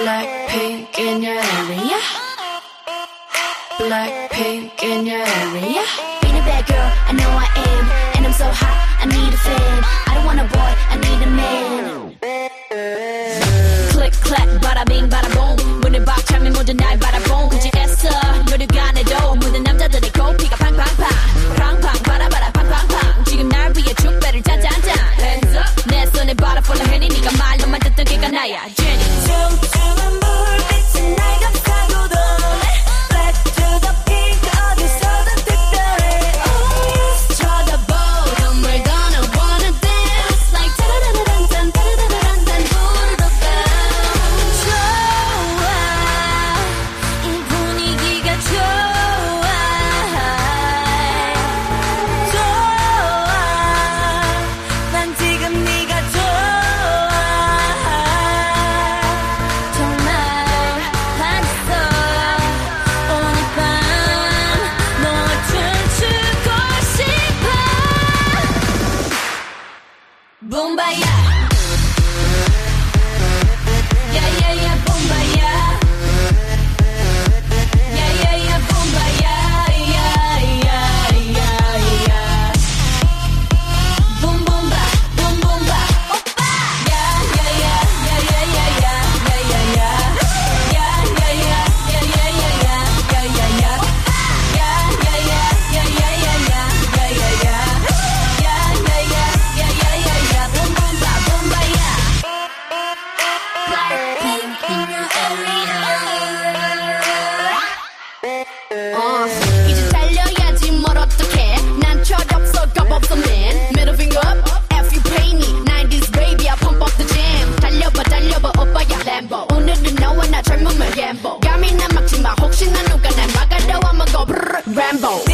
Blackpink in your area. Blackpink in your area. Being a bad girl, I know I am. And I'm so hot, I need a fan. I don't want a boy, I need a man. Click, clack, bada bing, bada boom. When the box, chime me, more deny, bada boom. yeah. 어, 이제 달려야지 뭘 어떡해. 난 철없어 겁없어 man. Middle finger up F you pay me. 90s baby I pump up the jam. 달려봐 달려봐 오빠야 램보 오늘은 너와 나 젊음을 갬보 난 막지마. 혹시나 누가 날 막으려 하면 go brrr, Rambo